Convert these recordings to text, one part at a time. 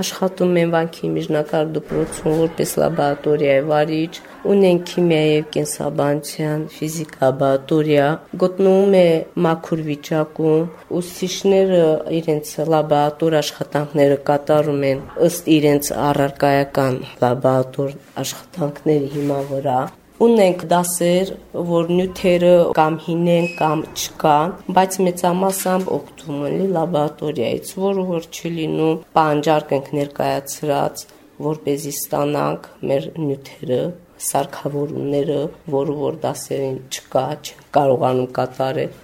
Աշխատում եմ Վանքի միջնակարգ դպրոցում որպես լաբորատորիայի վարիչ, ունենք քիմիա եւ կենսաբանության, ֆիզիկա լաբորատորիա, գտնվում է մաքուր վիճակում, ուսուցիչները իրենց լաբորատոր աշխատանքները կատարում են ըստ իրենց առարկայական լաբորատոր աշխատանքների հիման վրա ունենք դասեր, որ նյութերը կամ հին են կամ չկան, բայց մեծամասամբ օգտվում են լաբորատորիայից, որը որ չի լինում պանջարկ ենք ներկայացրած, որ เป զի ստանանք մեր նյութերը սարքավորումները, որը որ դասերին չկա, չեն կարողանում կատարել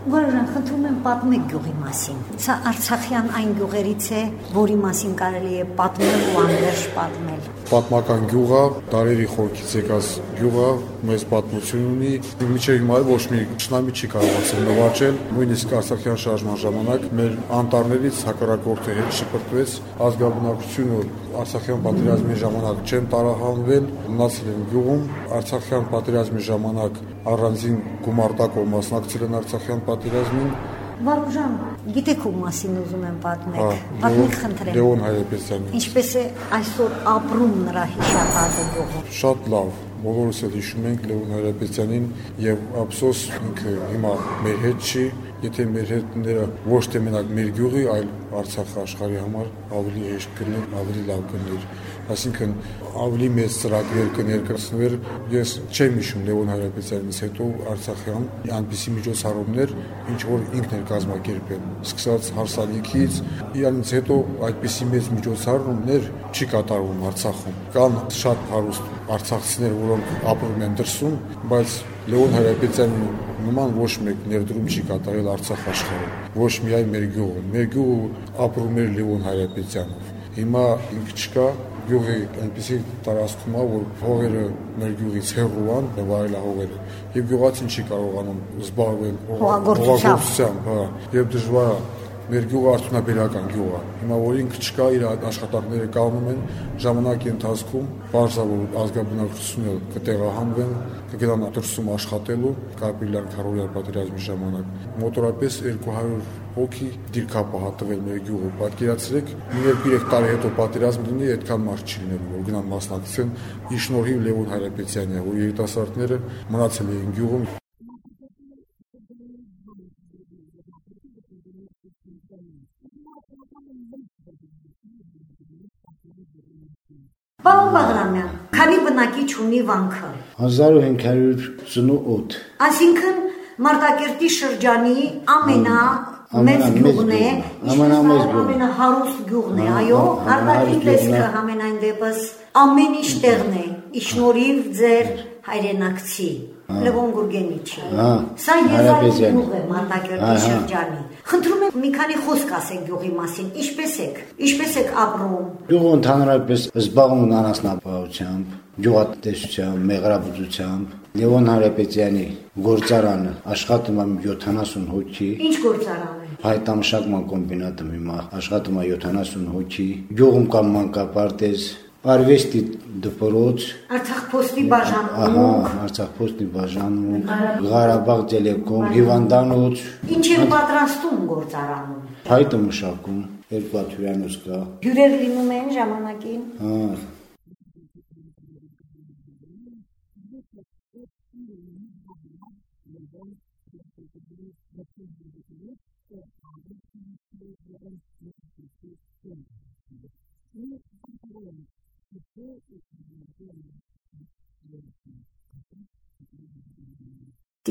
Վարժան, խնդրում եմ պատմեք գյուղի մասին։ Սա Արցախյան այն գյուղերից է, որի մասին կարելի է պատմել ու անverջ պատմել։ Պատմական գյուղը, տարերի խորքից եկած գյուղը, մեծ պատմություն ունի։ Մինչև հիմա ոչ մի ճշնամի չի կարողացել նվաճել, նույնիսկ Արցախյան շարժման ժամանակ մեր անտառներից հակառակորդի հետ շփրտվեց ազգաբնակությունը Արցախյան պատերազմի ժամանակ չեն տարահանվել, մնացել են գյուղում։ Արցախյան պատերազմի ժամանակ առանձին գումարտակով մասնակցել են Արցախյան պատերազմին։ Վարուժան, գիտեք ում մասին ուզում եմ պատմել։ Պատմեք խնդրեմ։ Լեոն Հայրապետյանի։ Ինչպես է այսօր ապրում նրա հիշատակը գյուղում։ Շատ լավ բոլորս էլ հիշում ենք Լեոն Հայրապետյանին եւ ափսոս ինքը հիմա մեր հետ չի, եթե մեր հետները ոչ թե մենակ մեր գյուղի, այլ Արցախ աշխարհի համար ավելի հեշտ կներ, ավելի լավ կներ այսինքն ավելի մեծ ծրագրեր կներկայացնվեր։ Ես չեմ հիշում Լևոն Հարապետյանից հետո Արցախյան այնպիսի միջոցառումներ, ինչ որ ինքն էր կազմակերպել։ Սկսած հարսանիքից, իրանից հետո այդպիսի մեծ միջոցառումներ չի կատարվում Արցախում։ Կան շատ հարուստ արցախցիներ, որոնք ապրում են դրսում, բայց Լևոն Հարապետյանը նման ոչ մեկ ներդրում չի կատարել Արցախ աշխարհում։ Ոչ միայն մեր գյուղում։ Մեր գյուղը ապրում էր Լևոն Հայրապետյանով։ Հիմա ինքը չկա, գյուղի այնպեսի տարածքում է, որ հողերը մեր գյուղից հեռու են, նվարելա հողերը։ Եվ գյուղացին չի կարողանում զբաղվել հողագործությամբ, հա, եւ դժվար է մեր գյուղը արդյունաբերական գյուղ է։ Հիմա որ ինքը չկա, իր աշխատանքները կանում են ժամանակի ընթացքում, բարձրավոր ազգաբնակչությունը կտեղահանվեն, կգնան դրսում աշխատելու կապիլար քարորիալ պատերազմի ժամանակ։ Մոտորապես 200 հոգի դիրքապահատվել մեր գյուղը։ Պատկերացրեք, մի 2-3 տարի հետո պատերազմ լինի, այդքան մարդ չի լինելու, որ գնան մասնակցեն ի շնորհիվ Լևոն Հայրապետյանի, որ երիտասարդները մնացել էին գյուղում Պարոն Բաղրամյան, քանի բնակիչ ունի վանքը։ 1598։ Այսինքն Մարտակերտի շրջանի ամենա մեծ գյուղն է, ամենամեծ գյուղ, ամենահարուստ գյուղն է, այո, արտաքին տեսքը համենայն դեպս ամեն ինչ տեղն է, իշնորիվ ձեր հայրենակցի Լևոն Գուրգենիչի։ Սա եզակի գյուղ է Մարտակերտի շրջանի։ Խնդրում եմ մի քանի խոսք ասեք գյուղի մասին։ Ինչպես եք։ Ինչպես եք ապրում։ Գյուղը ընդհանրապես զբաղվում անասնապահությամբ, գյուղատնտեսությամբ, մեղրաբուծությամբ։ Լևոն Հարապետյանի գործարանը աշխատում է 70 հոգի։ Ինչ գործարան է։ Հայտամշակման կոմբինատը հիմա աշխատում է 70 հոգի։ Գյուղում կա մանկապարտեզ, արվեստի դպրոց, Արցախ փոստի բաժանում։ ահա, Արցախ փոստի բաժանում, Ղարաբաղ տելեկոմ, հիվանդանոց, Ինչ են պատրաստում գործարանում։ հայտը մշակում, երկու հյուրանոց կա։ Հյուրեր լինում են ժամանակին։ Հա,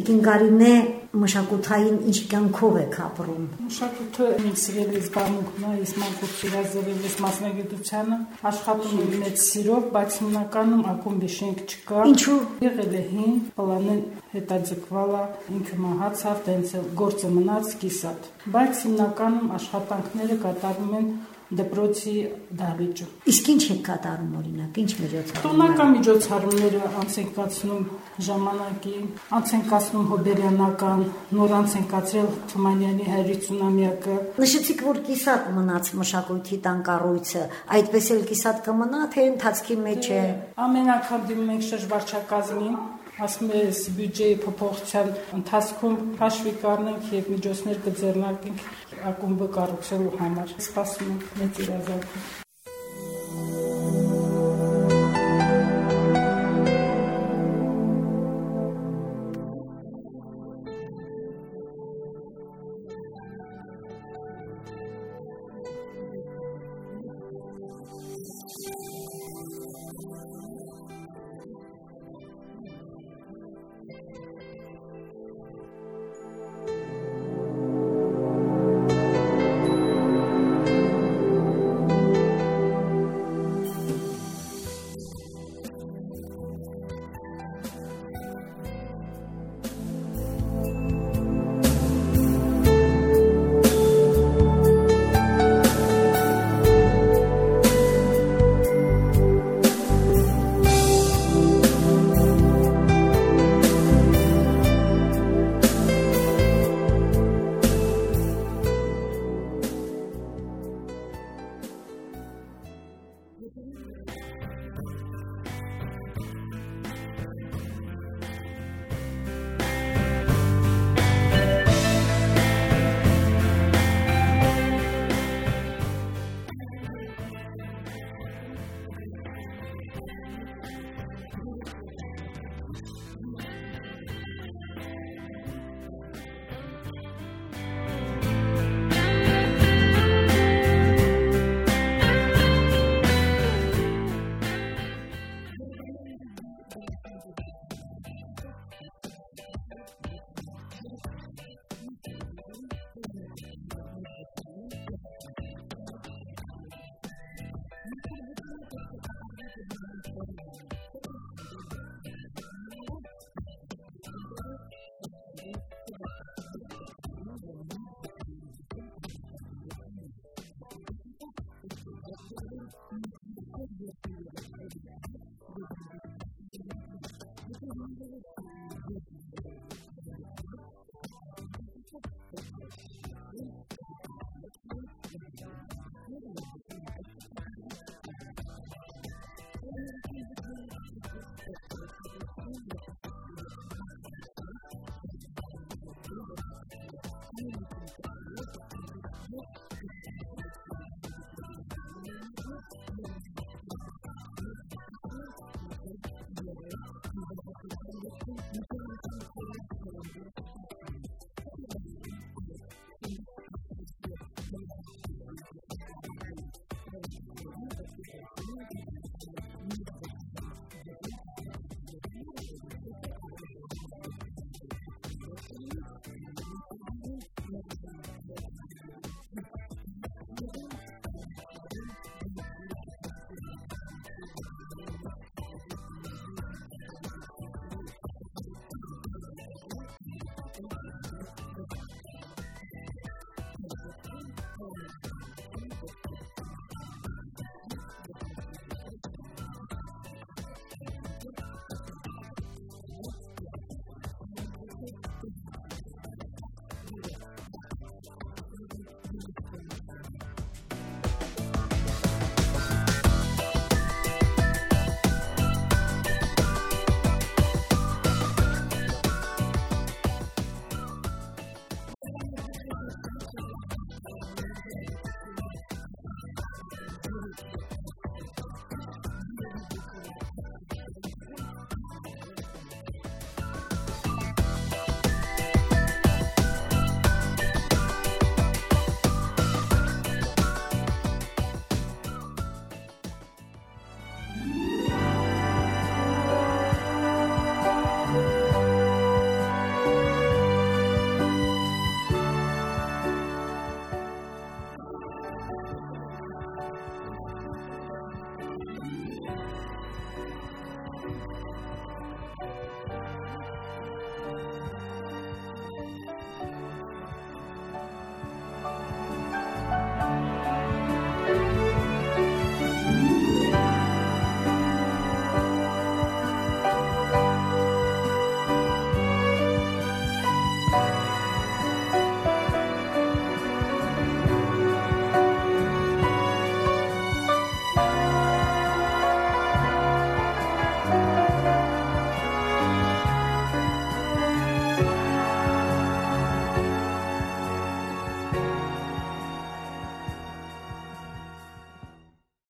Տիկին Կարինե մշակութային ինչ կյանքով եք ապրում։ Մշակույթը ինձ սիրելի զբաղմունքն է, ես մանկուց սիրազրել ես մասնագիտությանը, աշխատում եմ մեծ սիրով, բայց հիմնականում ակումբի շենք չկա։ Ինչու՞։ Եղել է հին, պլանեն հետաձգվալ է, ինքը մահացավ, տենց գործը մնաց կիսատ։ Բայց հիմնականում աշխատանքները կատարվում են դպրոցի դահլիճում։ Իսկ ինչ եք կատարում օրինակ, ինչ միջոցառում։ Տոնական միջոցառումները անց են կացնում ժամանակին, անց են կացնում հոբերյանական, նոր անց են կացրել Թումանյանի 150-ամյակը։ Նշեցիք, որ կիսատ մնաց մշակույթի տան կառույցը, այդպես էլ կիսատ կմնա, թե ընթացքի մեջ է։ Ամեն անգամ դիմում ենք շրջվարչակազմին, ասում ես բյուջեի փոփոխության ընթացքում հաշվի կառնենք եւ միջոցներ կձեռնարկենք ակումբը կառուցելու համար։ Սպասում ենք մեծ իրազեկություն։